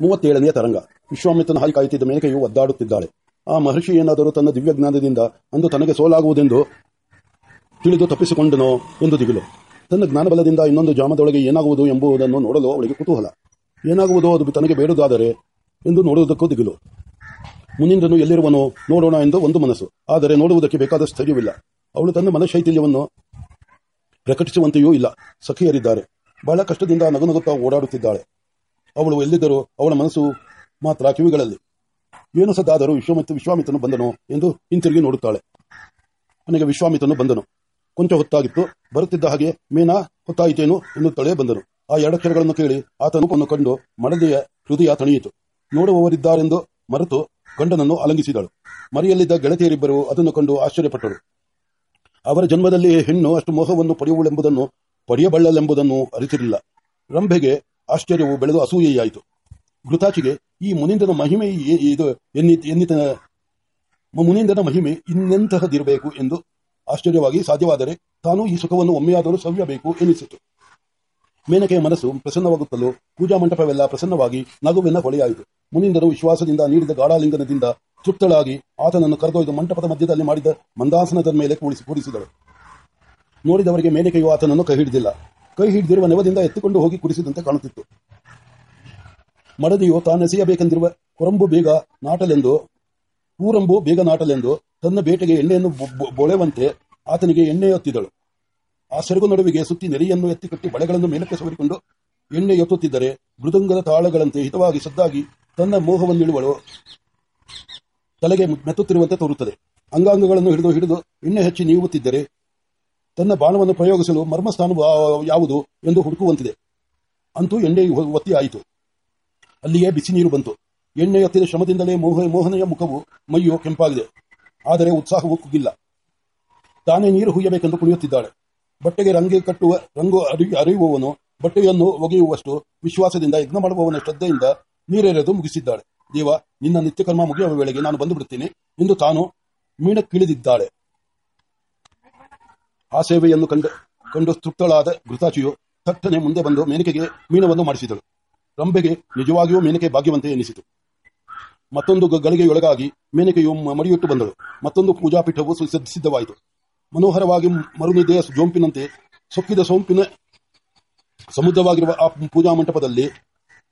ಮೂವತ್ತೇಳನೆಯ ತರಂಗ. ವಿಶ್ವಾಮಿತ್ರನ ಹಾಯಿ ಕಾಯುತ್ತಿದ್ದ ಮೇನಕೆಯು ಒದ್ದಾಡುತ್ತಿದ್ದಾಳೆ. ಆ ಮಹರ್ಷಿ ಏನಾದರೂ ತನ್ನ ದಿವ್ಯಜ್ಞಾನದಿಂದ ಅಂದು ತನಗೆ ಸೋಲಾಗುವುದೆಂದು ತಿಳಿದು ತಪ್ಪಿಸಿಕೊಂಡನೋ ಎಂದು ದಿಗಿಲು. ತನ್ನ ಜ್ಞಾನಬಲದಿಂದ ಇನ್ನೊಂದು ಜಾಮದೊಳಗೆ ಏನಾಗುವುದು ಎಂಬುದನ್ನು ನೋಡಲು ಅವಳಿಗೆ ಕುತೂಹಲ. ಏನಾಗುವುದೋ ಅದು ತನಗೆ ಬೇಡುವುದಾದರೆ ಎಂದು ನೋಡುವುದಕ್ಕೂ ದಿಗಿಲು. ಮುನಿಂದನು ಎಲ್ಲಿರುವನೋ ನೋಡೋಣ ಎಂದು ಒಂದು ಮನಸ್ಸು. ಆದರೆ ನೋಡುವುದಕ್ಕೆ ಬೇಕಾದ ಸ್ಥೈರ್ಯವಿಲ್ಲ. ಅವಳು ತನ್ನ ಮನಶೈಥಿಲ್ಯವನ್ನು ಪ್ರಕಟಿಸುವಂತೆಯೂ ಇಲ್ಲ. ಸಖಿಯರಿದ್ದಾರೆ. ಬಹಳ ಕಷ್ಟದಿಂದ ನಗುನಗುತ್ತಾ ಓಡಾಡುತ್ತಿದ್ದಾಳೆ. ಅವಳು ಎಲ್ಲಿದ್ದರೂ ಅವಳ ಮನಸ್ಸು ಮಾತ್ರ ಕಿವಿಗಳಲ್ಲಿ. ಏನು ಸದ್ದಾದರೂ ವಿಶ್ವಾಮಿತ್ರ ವಿಶ್ವಾಮಿತ್ರನು ಬಂದನು ಎಂದು ಹಿಂತಿರುಗಿ ನೋಡುತ್ತಾಳೆ. ನನಗೆ ವಿಶ್ವಾಮಿತ್ರನು ಬಂದನು. ಕೊಂಚ ಹೊತ್ತಾಗಿತ್ತು. ಬರುತ್ತಿದ್ದ ಹಾಗೆ ಮೀನಾ ಹೊತ್ತಾಯಿತೇನು ಎನ್ನುತ್ತಲೇ ಬಂದನು. ಆ ಎರಡಕ್ಷರಗಳನ್ನು ಕೇಳಿ ಆತನು ಕಂಡು ಮಡದೆಯ ಹೃದಯ ತಣಿಯಿತು. ನೋಡುವವರಿದ್ದಾರೆಂದು ಮರೆತು ಗಂಡನನ್ನು ಅಲಂಗಿಸಿದಳು ಮರಿಯಲ್ಲಿದ್ದ ಗೆಳತಿಯರಿಬ್ಬರು ಅದನ್ನು ಕಂಡು ಆಶ್ಚರ್ಯಪಟ್ಟರು. ಅವರ ಜನ್ಮದಲ್ಲಿ ಹೆಣ್ಣು ಅಷ್ಟು ಮೋಹವನ್ನು ಪಡೆಯುವಳೆಂಬುದನ್ನು ಪಡೆಯಬಲ್ಲಲೆಂಬುದನ್ನು ಅರಿತಿರಲಿಲ್ಲ. ರಂಭೆಗೆ ಆಶ್ಚರ್ಯವು ಬೆಳೆದು ಅಸೂಯೆಯಾಯಿತು. ಘೃತಾಚಿಗೆ ಈ ಮುನಿಂದನ ಮಹಿಮೆ ಇದು ಎನ್ನಿ ಎನ್ನಿತ ಮುನಿಂದನ ಮಹಿಮೆ ಇನ್ನೆಂತಹದಿರಬೇಕು ಎಂದು ಆಶ್ಚರ್ಯವಾಗಿ ಸಾಧ್ಯವಾದರೆ ತಾನು ಈ ಸುಖವನ್ನು ಒಮ್ಮೆಯಾದರೂ ಸವ್ಯಬೇಕು ಎನಿಸಿತು ಮೇನಕೆಯ ಮನಸ್ಸು ಪ್ರಸನ್ನವಾಗುತ್ತಲೋ, ಪೂಜಾ ಮಂಟಪವೆಲ್ಲ ಪ್ರಸನ್ನವಾಗಿ ನಗುವಿನ ಹೊಳೆಯಾಯಿತು. ಮುನಿಂದರು ವಿಶ್ವಾಸದಿಂದ ನೀಡಿದ ಗಾಢಾಲಿಂಗನದಿಂದ ತೃಪ್ತಳಾಗಿ ಆತನನ್ನು ಕರೆದೊಯ್ದು ಮಂಟಪದ ಮಧ್ಯದಲ್ಲಿ ಮಾಡಿದ ಮಂದಾಸನದ ಮೇಲೆ ಕೂಡಿಸಿ ಕೂಡಿಸಿದಳು. ನೋಡಿದವರಿಗೆ ಮೇನಕೆಯು ಆತನನ್ನು ಕೈ ಹಿಡಿದಿಲ್ಲ. ಕೈ ಹಿಡಿದಿರುವ ನೆವದಿಂದ ಎತ್ತಿಕೊಂಡು ಹೋಗಿ ಕುಡಿಸಿದಂತೆ ಕಾಣುತ್ತಿತ್ತು. ಮಡದಿಯು ತಾನೆಸೆಯಬೇಕೆಂದಿರುವ ಕೊರಂಬು ಬೇಗ ನಾಟಲೆಂದು, ಕೂರಂಬು ಬೇಗ ನಾಟಲೆಂದು ತನ್ನ ಬೇಟೆಗೆ ಎಣ್ಣೆಯನ್ನು ಬೊಳೆವಂತೆ ಆತನಿಗೆ ಎಣ್ಣೆ ಆ ಸೆರಗು ನಡುವಿಗೆ ಸುತ್ತಿ ನೆರೆಯನ್ನು ಎತ್ತಿಕಟ್ಟಿ ಬಳೆಗಳನ್ನು ಮೇಲಕ್ಕೆ ಸವರಿಕೊಂಡು ಎಣ್ಣೆ ಎತ್ತುತ್ತಿದ್ದರೆ ಮೃದಂಗದ ತಾಳಗಳಂತೆ ಹಿತವಾಗಿ ಸದ್ದಾಗಿ ತನ್ನ ಮೋಹವನ್ನಿಳುವಳು ತಲೆಗೆ ಮೆತ್ತುತ್ತಿರುವಂತೆ ತೋರುತ್ತದೆ. ಅಂಗಾಂಗಗಳನ್ನು ಹಿಡಿದು ಹಿಡಿದು ಎಣ್ಣೆ ಹಚ್ಚಿ ನೀವುತ್ತಿದ್ದರೆ ತನ್ನ ಬಾಣವನ್ನು ಪ್ರಯೋಗಿಸಲು ಮರ್ಮಸ್ಥಾನವು ಯಾವುದು ಎಂದು ಹುಡುಕುವಂತಿದೆ. ಅಂತೂ ಎಣ್ಣೆ ಒತ್ತಿ ಆಯಿತು. ಅಲ್ಲಿಯೇ ಬಿಸಿ ನೀರು ಬಂತು. ಎಣ್ಣೆ ಎತ್ತಿದ ಶ್ರಮದಿಂದಲೇ ಮೋಹ, ಮೋಹನೆಯ ಮುಖವು ಮೈಯು ಕೆಂಪಾಗಿದೆ. ಆದರೆ ಉತ್ಸಾಹವು ಕುಗ್ಗಿಲ್ಲ. ತಾನೇ ನೀರು ಹುಯ್ಯಬೇಕೆಂದು ಕುಣಿಯುತ್ತಿದ್ದಾಳೆ. ಬಟ್ಟೆಗೆ ರಂಗೆ ಕಟ್ಟುವ, ರಂಗು ಅರಿ ಅರಿಯುವವನು ಬಟ್ಟೆಯನ್ನು ಒಗೆಯುವಷ್ಟು ವಿಶ್ವಾಸದಿಂದ ಯಜ್ಞ ಮಾಡುವವನ ಶ್ರದ್ಧೆಯಿಂದ ನೀರೆರೆದು ಮುಗಿಸಿದ್ದಾಳೆ. ದೇವ, ನಿನ್ನ ನಿತ್ಯಕರ್ಮ ಮುಗಿಯುವ ವೇಳೆಗೆ ನಾನು ಬಂದು ಬಿಡುತ್ತೇನೆ ಎಂದು ತಾನು ಮೀಣಕ್ಕಿಳಿದಿದ್ದಾಳೆ. ಆ ಸೇವೆಯನ್ನು ಕಂಡು ಕಂಡು ತೃಪ್ತಳಾದ ಘೃತಾಚಿಯು ತಟ್ಟನೆ ಮುಂದೆ ಬಂದು ಮೇನಿಕೆಗೆ ಮೀನವನ್ನು ಮಾಡಿಸಿದಳು. ರಂಬೆಗೆ ನಿಜವಾಗಿಯೂ ಮೇನಕೆ ಭಾಗ್ಯವಂತೆ ಎನಿಸಿತು. ಮತ್ತೊಂದು ಗಳಿಗೆಯೊಳಗಾಗಿ ಮೇನಿಕೆಯು ಮಡಿಯುಟ್ಟು ಬಂದಳು. ಮತ್ತೊಂದು ಪೂಜಾಪೀಠವು ಸಿದ್ಧವಾಯಿತು. ಮನೋಹರವಾಗಿ ಮರುನಿದೆಯ ಜೋಂಪಿನಂತೆ ಸೊಕ್ಕಿದ ಸೋಂಪಿನ ಸಮುದ್ರವಾಗಿರುವ ಆ ಪೂಜಾ ಮಂಟಪದಲ್ಲಿ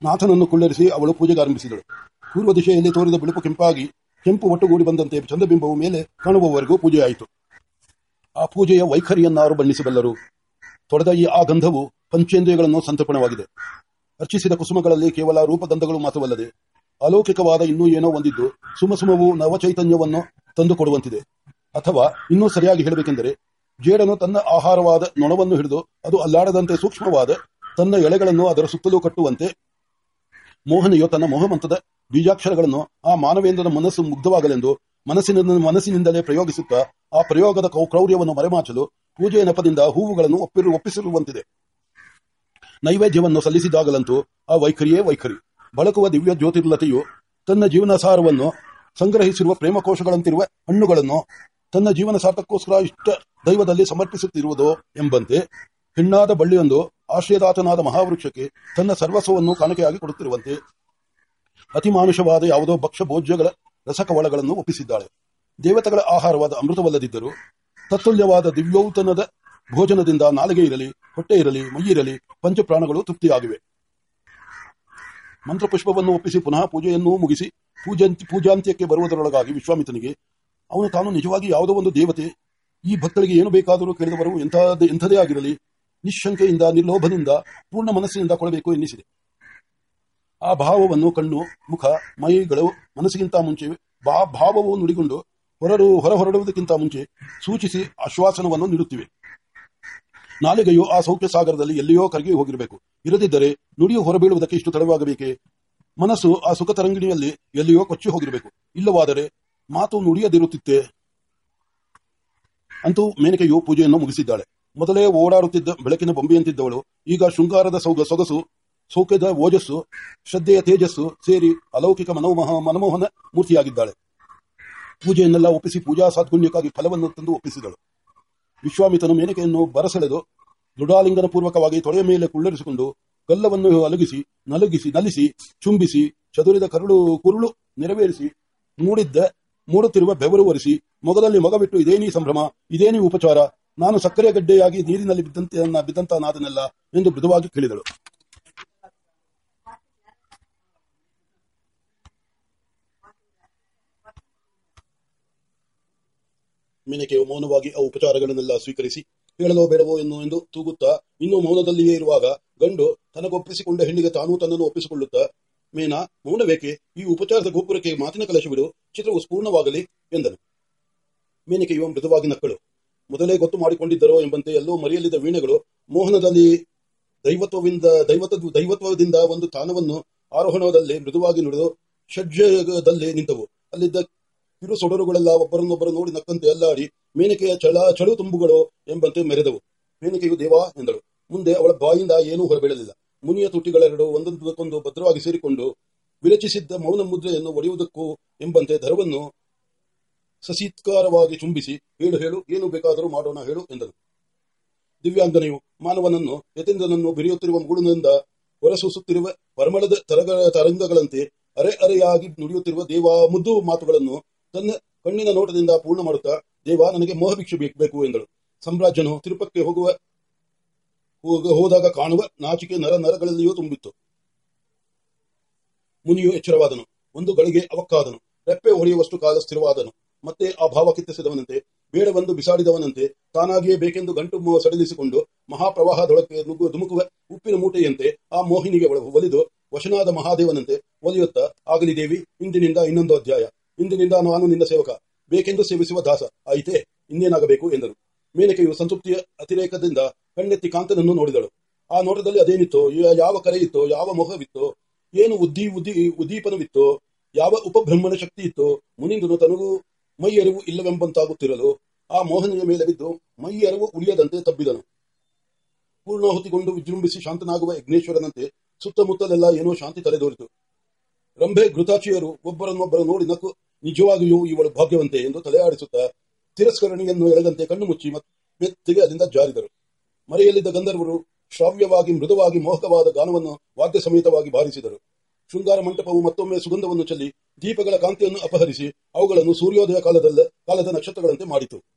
ನಾಥನನ್ನು ಕುಳ್ಳರಿಸಿ ಅವಳು ಪೂಜೆಗೆ ಆರಂಭಿಸಿದಳು. ಪೂರ್ವ ದಿಶೆಯಲ್ಲಿ ತೋರಿದ ಬಿಳುಪು ಕೆಂಪಾಗಿ, ಕೆಂಪು ಒಟ್ಟುಗೂಡಿ ಬಂದಂತೆ ಚಂದ್ರಬಿಂಬವು ಮೇಲೆ ಕಾಣುವವರೆಗೂ ಪೂಜೆಯಾಯಿತು. ಆ ಪೂಜೆಯ ವೈಖರಿಯನ್ನಾರು ಬಣ್ಣಿಸಬಲ್ಲರು. ತೊಡೆದ ಈ ಆ ಗಂಧವು ಪಂಚೇಂದ್ರಿಯಗಳನ್ನು ಸಂತರ್ಪಣವಾಗಿದೆ. ಅರ್ಚಿಸಿದ ಕುಸುಮಗಳಲ್ಲಿ ಕೇವಲ ರೂಪಗಂಧಗಳು ಮಾತ್ರವಲ್ಲದೆ ಅಲೌಕಿಕವಾದ ಇನ್ನೂ ಏನೋ ಒಂದಿದ್ದು ಸುಮಸುಮವು ನವಚೈತನ್ಯವನ್ನು ತಂದುಕೊಡುವಂತಿದೆ. ಅಥವಾ ಇನ್ನೂ ಸರಿಯಾಗಿ ಹೇಳಬೇಕೆಂದರೆ ಜೇಡನು ತನ್ನ ಆಹಾರವಾದ ನೊಣವನ್ನು ಹಿಡಿದು ಅದು ಅಲ್ಲಾಡದಂತೆ ಸೂಕ್ಷ್ಮವಾದ ತನ್ನ ಎಳೆಗಳನ್ನು ಅದರ ಸುತ್ತಲೂ ಕಟ್ಟುವಂತೆ ಮೋಹನೆಯು ತನ್ನ ಮೋಹಮಂತದ ಬೀಜಾಕ್ಷರಗಳನ್ನು ಆ ಮಾನವೇಂದ್ರನ ಮನಸ್ಸು ಮುಗ್ಧವಾಗಲೆಂದು ಮನಸ್ಸಿನ ಮನಸ್ಸಿನಿಂದಲೇ ಪ್ರಯೋಗಿಸುತ್ತಾ ಆ ಪ್ರಯೋಗದ ಕ್ರೌರ್ಯವನ್ನು ಮರೆಮಾಚಲು ಪೂಜೆಯ ನೆಪದಿಂದ ಹೂವುಗಳನ್ನು ಒಪ್ಪಿರು ಒಪ್ಪಿಸಿರುವಂತಿದೆ. ನೈವೇದ್ಯವನ್ನು ಸಲ್ಲಿಸಿದಾಗಲಂತೂ ಆ ವೈಖರಿಯೇ ವೈಖರಿ. ಬಳಕುವ ದಿವ್ಯ ಜ್ಯೋತಿರ್ಲತೆಯು ತನ್ನ ಜೀವನಸಾರವನ್ನು ಸಂಗ್ರಹಿಸಿರುವ ಪ್ರೇಮಕೋಶಗಳಂತಿರುವ ಹಣ್ಣುಗಳನ್ನು ತನ್ನ ಜೀವನ ಸಾರ್ಥಕ್ಕೋಸ್ಕರ ಇಷ್ಟ ದೈವದಲ್ಲಿ ಸಮರ್ಪಿಸುತ್ತಿರುವುದೋ ಎಂಬಂತೆ ಹೆಣ್ಣಾದ ಬಳ್ಳಿಯೊಂದು ಆಶ್ರಯದಾತನಾದ ಮಹಾವೃಕ್ಷಕ್ಕೆ ತನ್ನ ಸರ್ವಸ್ವವನ್ನು ಕಾಣಿಕೆಯಾಗಿ ಕೊಡುತ್ತಿರುವಂತೆ ಅತಿಮಾನುಷವಾದ ಯಾವುದೋ ಭಕ್ಷ್ಯ ಭೋಜ್ಯಗಳ ರಸಕವಳಗಳನ್ನು ಒಪ್ಪಿಸಿದ್ದಾಳೆ. ದೇವತೆಗಳ ಆಹಾರವಾದ ಅಮೃತವಲ್ಲದಿದ್ದರೂ ತತ್ತುಲ್ಯವಾದ ದಿವ್ಯೌತನದ ಭೋಜನದಿಂದ ನಾಲಿಗೆ ಇರಲಿ, ಹೊಟ್ಟೆ ಇರಲಿ ಮೈಯಿರಲಿ ಪಂಚಪ್ರಾಣಗಳು ತೃಪ್ತಿಯಾಗಿವೆ. ಮಂತ್ರಪುಷ್ಪವನ್ನು ಒಪ್ಪಿಸಿ ಪುನಃ ಪೂಜೆಯನ್ನು ಮುಗಿಸಿ ಪೂಜಂತಿ ಪೂಜಾಂತ್ಯಕ್ಕೆ ಬರುವುದರೊಳಗಾಗಿ ವಿಶ್ವಾಮಿತ್ರನಿಗೆ, ಅವನು ತಾನು ನಿಜವಾಗಿ ಯಾವುದೋ ಒಂದು ದೇವತೆ, ಈ ಭಕ್ತಳಿಗೆ ಏನು ಬೇಕಾದರೂ ಕೇಳಿದವರು ಎಂಥದೇ ಎಂಥದೇ ಆಗಿರಲಿ ನಿಶಂಕೆಯಿಂದ ನಿರ್ಲೋಭದಿಂದ, ಪೂರ್ಣ ಮನಸ್ಸಿನಿಂದ ಕೊಡಬೇಕು ಎನ್ನಿಸಿದೆ. ಆ ಭಾವವನ್ನು ಕಣ್ಣು, ಮುಖ, ಮೈಗಳು, ಮನಸ್ಸಿಗಿಂತ ಮುಂಚೆ, ಬಾ, ಭಾವವು ನುಡಿಗೊಂಡು ಹೊರರು ಹೊರ ಹೊರಡುವುದಕ್ಕಿಂತ ಮುಂಚೆ ಸೂಚಿಸಿ ಆಶ್ವಾಸನವನ್ನು ನೀಡುತ್ತಿವೆ. ನಾಲಿಗೆಯು ಆ ಸೌಖ್ಯ ಸಾಗರದಲ್ಲಿ ಎಲ್ಲಿಯೋ ಕರಗಿ ಹೋಗಿರಬೇಕು. ಇರದಿದ್ದರೆ ನುಡಿಯು ಹೊರಬೀಳುವುದಕ್ಕೆ ಇಷ್ಟು ತಡವಾಗಬೇಕೆ? ಮನಸ್ಸು ಆ ಸುಖ ತರಂಗಿಣಿಯಲ್ಲಿ ಎಲ್ಲಿಯೋ ಕೊಚ್ಚಿ ಹೋಗಿರಬೇಕು. ಇಲ್ಲವಾದರೆ ಮಾತು ನುಡಿಯದಿರುತ್ತಿತ್ತೆ. ಅಂತೂ ಮೇನಕೆಯು ಪೂಜೆಯನ್ನು ಮುಗಿಸಿದ್ದಾಳೆ. ಮೊದಲೇ ಓಡಾಡುತ್ತಿದ್ದ ಬೆಳಕಿನ ಬೊಂಬೆಯಂತಿದ್ದವಳು. ಈಗ ಶೃಂಗಾರದ ಸೌಗ, ಸೊಗಸು ಸೌಖ್ಯದ ಓಜಸ್ಸು, ಶ್ರದ್ಧೆಯ ತೇಜಸ್ಸು ಸೇರಿ ಅಲೌಕಿಕ ಮನೋಮಹ ಮನಮೋಹನ ಮೂರ್ತಿಯಾಗಿದ್ದಾಳೆ. ಪೂಜೆಯನ್ನೆಲ್ಲ ಒಪ್ಪಿಸಿ ಪೂಜಾ ಸಾತ್ಗುಣ್ಯಕ್ಕಾಗಿ ಫಲವನ್ನು ತಂದು ಒಪ್ಪಿಸಿದಳು. ವಿಶ್ವಾಮಿತನು ಮೇನಕೆಯನ್ನು ಬರಸೆಳೆದು ದೃಢಾಲಿಂಗನ ಪೂರ್ವಕವಾಗಿ ತೊಡೆಯ ಮೇಲೆ ಕುಳ್ಳರಿಸಿಕೊಂಡು ಗಲ್ಲವನ್ನು ಅಲಗಿಸಿ, ನಲಗಿಸಿ, ನಲಿಸಿ, ಚುಂಬಿಸಿ, ಚದುರಿದ ಕರುಳು ಕುರುಳು ನೆರವೇರಿಸಿ, ಮೂಡಿದ್ದ, ಮೂಡುತ್ತಿರುವ ಬೆವರು ಒರೆಸಿ, ಮೊಗದಲ್ಲಿ ಮಗ ಬಿಟ್ಟು ಇದೇನೀ ಸಂಭ್ರಮ ಇದೇನೀ ಉಪಚಾರ, ನಾನು ಸಕ್ಕರೆ ಗಡ್ಡೆಯಾಗಿ ನೀರಿನಲ್ಲಿ ಬಿದ್ದಂತೆ ಬಿದ್ದಂತ ನಾದನೆಲ್ಲ ಎಂದು ಮೃದುವಾಗಿ ಕೇಳಿದಳು. ಮೇನಕೆಯು ಮೌನವಾಗಿ ಆ ಉಪಚಾರಗಳನ್ನೆಲ್ಲ ಸ್ವೀಕರಿಸಿ, ಹೇಳಲೋ ಬೇಡವೋ ಎನ್ನು ಎಂದು ತೂಗುತ್ತಾ, ಇನ್ನೂ ಮೌನದಲ್ಲಿಯೇ ಇರುವಾಗ ಗಂಡು ತನಗೊಪ್ಪಿಸಿಕೊಂಡ ಹೆಣ್ಣಿಗೆ ತಾನೂ ತನ್ನನ್ನು ಒಪ್ಪಿಸಿಕೊಳ್ಳುತ್ತಾ, ಮೀನಾ, ಮೌನವೇಕೆ? ಈ ಉಪಚಾರದ ಗೋಪುರಕ್ಕೆ ಮಾತಿನ ಕಲಶವಿಡು ಚಿತ್ರವು ಸ್ಪೂರ್ಣವಾಗಲಿ ಎಂದನು. ಮೇನಕೆಯು ಮೃದುವಾಗಿ ನಕ್ಕಳು. ಮೊದಲೇ ಗೊತ್ತು ಮಾಡಿಕೊಂಡಿದ್ದರೋ ಎಂಬಂತೆ ಎಲ್ಲೋ ಮರೆಯಲ್ಲಿದ್ದ ವೀಣೆಗಳು ಮೋಹನದಲ್ಲಿ ದೈವತ್ವವಿಂದ ದೈವತ್ವ ದೈವತ್ವದಿಂದ ಒಂದು ತಾನವನ್ನು ಆರೋಹಣದಲ್ಲಿ ಮೃದುವಾಗಿ ನುಡಿದು ಷಡ್ಜದಲ್ಲಿ ನಿಂತವು. ಅಲ್ಲಿದ್ದ ಕಿರು ಸೊಡರುಗಳೆಲ್ಲ ಒಬ್ಬರನ್ನೊಬ್ಬರು ನೋಡಿ ನಕ್ಕಂತೆ ಅಲ್ಲಾಡಿ, ಮೇನಕೆಯ ಚಳ ಚಳು ತುಂಬುಗಳು ಎಂಬಂತೆ ಮೆರೆದವು. ಮೇನಕೆಯು ದೇವಾ ಎಂದಳು. ಮುಂದೆ ಅವಳ ಬಾಯಿಂದ ಏನೂ ಹೊರಬೀಳಲಿಲ್ಲ. ಮುನಿಯ ತುಟಿಗಳೆರಡು ಒಂದೊಂದಕ್ಕೊಂದು ಭದ್ರವಾಗಿ ಸೇರಿಕೊಂಡು ವಿರಚಿಸಿದ್ದ ಮೌನ ಮುದ್ರೆಯನ್ನು ಒಡೆಯುವುದಕ್ಕೂ ಎಂಬಂತೆ ದರವನ್ನು ಸಸೀತ್ಕಾರವಾಗಿ ಚುಂಬಿಸಿ, ಹೇಳು ಹೇಳು, ಏನು ಬೇಕಾದರೂ ಮಾಡೋಣ, ಹೇಳು ಎಂದನು. ದಿವ್ಯಾಂಗನೆಯು ಮಾನವನನ್ನು, ಯತೇಂದ್ರನನ್ನು ಬಿರಿಯುತ್ತಿರುವ ಮುಗುಳಿನಿಂದ ಹೊರಸೂಸುತ್ತಿರುವ ಪರಮಳದ ತರಗ ತರಂಗಗಳಂತೆ ಅರೆ ಅರೆಯಾಗಿ ನುಡಿಯುತ್ತಿರುವ ದೇವ ಮುದ್ದು ಮಾತುಗಳನ್ನು ತನ್ನ ಕಣ್ಣಿನ ನೋಟದಿಂದ ಪೂರ್ಣ ಮಾಡುತ್ತಾ, ದೇವ, ನನಗೆ ಮೋಹ ಭಿಕ್ಷೆ ಬೇಕು ಎಂದಳು. ಸಾಮ್ರಾಜ್ಯನು ತಿರುಪಕ್ಕೆ ಹೋಗುವ, ಹೋಗ- ಹೋದಾಗ ಕಾಣುವ ನಾಚಿಕೆ ನರ ನರಗಳಲ್ಲಿಯೂ ತುಂಬಿತ್ತು. ಮುನಿಯು ಎಚ್ಚರವಾದನು. ಒಂದು ಗಳಿಗೆ ಅವಕ್ಕಾದನು. ರೆಪ್ಪೆ ಹೊಡೆಯುವಷ್ಟು ಕಾಲ ಸ್ಥಿರವಾದನು. ಮತ್ತೆ ಆ ಭಾವ ಕಿತ್ತಿಸಿದವನಂತೆ ಬೇಡವೆಂದು ಬಿಸಾಡಿದವನಂತೆ, ತಾನಾಗಿಯೇ ಬೇಕೆಂದು ಗಂಟು ಸಡಿಲಿಸಿಕೊಂಡು ಮಹಾಪ್ರವಾಹದೊಳಕ್ಕೆ ಧುಮುಕುವ ಉಪ್ಪಿನ ಮೂಟೆಯಂತೆ ಆ ಮೋಹಿನಿಗೆ ಒಲಿದು, ವಶನಾದ ಮಹಾದೇವನಂತೆ ಒಲಿಯುತ್ತಾ, ಆಗಲಿ ದೇವಿ, ಇಂದಿನಿಂದ ಇನ್ನೊಂದು ಅಧ್ಯಾಯ. ಇಂದಿನಿಂದ ನಾನು ನಿನ್ನ ಸೇವಕ. ಬೇಕೆಂದು ಸೇವಿಸುವ ದಾಸ ಆಯಿತೆ, ಇನ್ನೇನಾಗಬೇಕು ಎಂದರು ಮೇನಕೆಯು ಸಂತೃಪ್ತಿಯ ಅತಿರೇಕದಿಂದ ಕಣ್ಣೆತ್ತಿ ಕಾಂತನನ್ನು ನೋಡಿದಳು. ಆ ನೋಟದಲ್ಲಿ ಅದೇನಿತ್ತು ಯಾವ ಯಾವ ಕರೆಯಿತ್ತೋ, ಯಾವ ಮೊಹವಿತ್ತೋ, ಏನು ಉದ್ದಿ ಉದ್ದಿ, ಉದ್ದೀಪನವಿತ್ತೋ, ಯಾವ ಉಪಬ್ರಹ್ಮಣ ಶಕ್ತಿ ಇತ್ತೋ ಮುನಿಂದನು ತನಗೂ ಮೈ ಅರಿವು ಇಲ್ಲವೆಂಬಂತಾಗುತ್ತಿರಲು, ಆ ಮೋಹನೆಯ ಮೇಲೆ ಬಿದ್ದು ಮೈ ಅರಿವು ಉಳಿಯದಂತೆ ತಬ್ಬಿದನು. ಪೂರ್ಣಾಹುತಿಗೊಂಡು ವಿಜೃಂಭಿಸಿ ಶಾಂತನಾಗುವ ಯಜ್ಞೇಶ್ವರನಂತೆ ಸುತ್ತಮುತ್ತಲೆಲ್ಲ ಏನೋ ಶಾಂತಿ ತಲೆದೋರಿತು. ರಂಭೆ ಘೃತಾಚಿಯರು ಒಬ್ಬರನ್ನೊಬ್ಬರು ನೋಡಿ ನಕ್ಕು ನಿಜವಾಗಿಯೂ ಇವಳು ಭಾಗ್ಯವಂತೆ ಎಂದು ತಲೆಯಾಡಿಸುತ್ತಾ ತಿರಸ್ಕರಣಿಯನ್ನು ಎಳೆದಂತೆ ಕಣ್ಣು ಮುಚ್ಚಿ ಮತ್ತು ಮೆತ್ತಿಗೆ ಅದರಿಂದ ಜಾರಿದರು. ಮರೆಯಲ್ಲಿದ್ದ ಗಂಧರ್ವರು ಶ್ರಾವ್ಯವಾಗಿ, ಮೃದುವಾಗಿ, ಮೋಹಕವಾದ ಗಾನವನ್ನು ವಾದ್ಯ ಸಮೇತವಾಗಿ ಬಾರಿಸಿದರು. ಶೃಂಗಾರ ಮಂಟಪವು ಮತ್ತೊಮ್ಮೆ ಸುಗಂಧವನ್ನು ಚೆಲ್ಲಿ ದೀಪಗಳ ಕಾಂತಿಯನ್ನು ಅಪಹರಿಸಿ ಅವುಗಳನ್ನು ಸೂರ್ಯೋದಯ ಕಾಲದಲ್ಲ, ಕಾಲದ ನಕ್ಷತ್ರಗಳಂತೆ ಮಾಡಿತು.